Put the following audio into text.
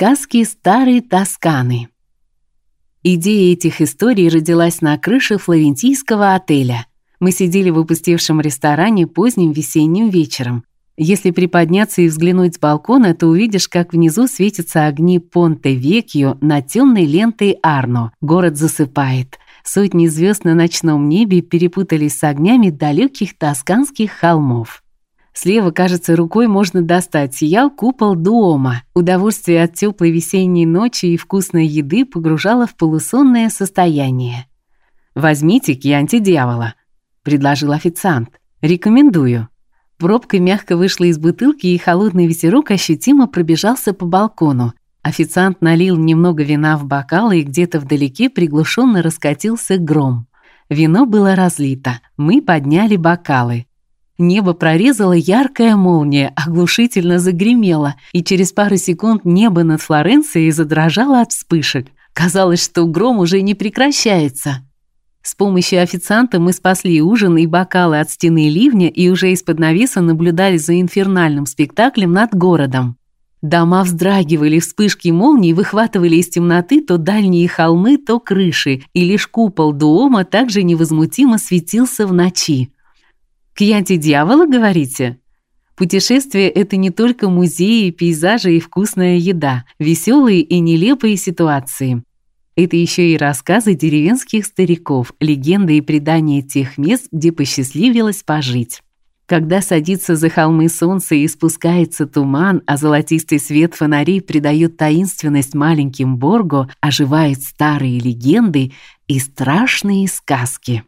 Сказки старой Тосканы. Идея этих историй родилась на крыше флорентийского отеля. Мы сидели в опустевшем ресторане поздним весенним вечером. Если приподняться и взглянуть с балкона, то увидишь, как внизу светятся огни Понте-Векьо над темной лентой Арно. Город засыпает. Сотни звезд на ночном небе перепутались с огнями далеких тосканских холмов. Слева, кажется, рукой можно достать, сиял купол Дуома. Удовольствие от теплой весенней ночи и вкусной еды погружало в полусонное состояние. «Возьмите кьянти дьявола», — предложил официант. «Рекомендую». Пробка мягко вышла из бутылки, и холодный ветерок ощутимо пробежался по балкону. Официант налил немного вина в бокалы, и где-то вдалеке приглушенно раскатился гром. Вино было разлито. Мы подняли бокалы. Небо прорезала яркая молния, оглушительно загремела, и через пару секунд небо над Флоренцией задрожало от вспышек. Казалось, что гром уже не прекращается. С помощью официанта мы спасли ужин и бокалы от стены ливня и уже из-под навеса наблюдали за инфернальным спектаклем над городом. Дома вздрагивали, вспышки молний выхватывали из темноты то дальние холмы, то крыши, и лишь купол дома также невозмутимо светился в ночи. Кьянти дьявола, говорите? Путешествие это не только музеи, пейзажи и вкусная еда, веселые и нелепые ситуации. Это еще и рассказы деревенских стариков, легенды и предания тех мест, где посчастливилось пожить. Когда садится за холмы солнце и спускается туман, а золотистый свет фонарей придает таинственность маленьким Борго, оживают старые легенды и страшные сказки.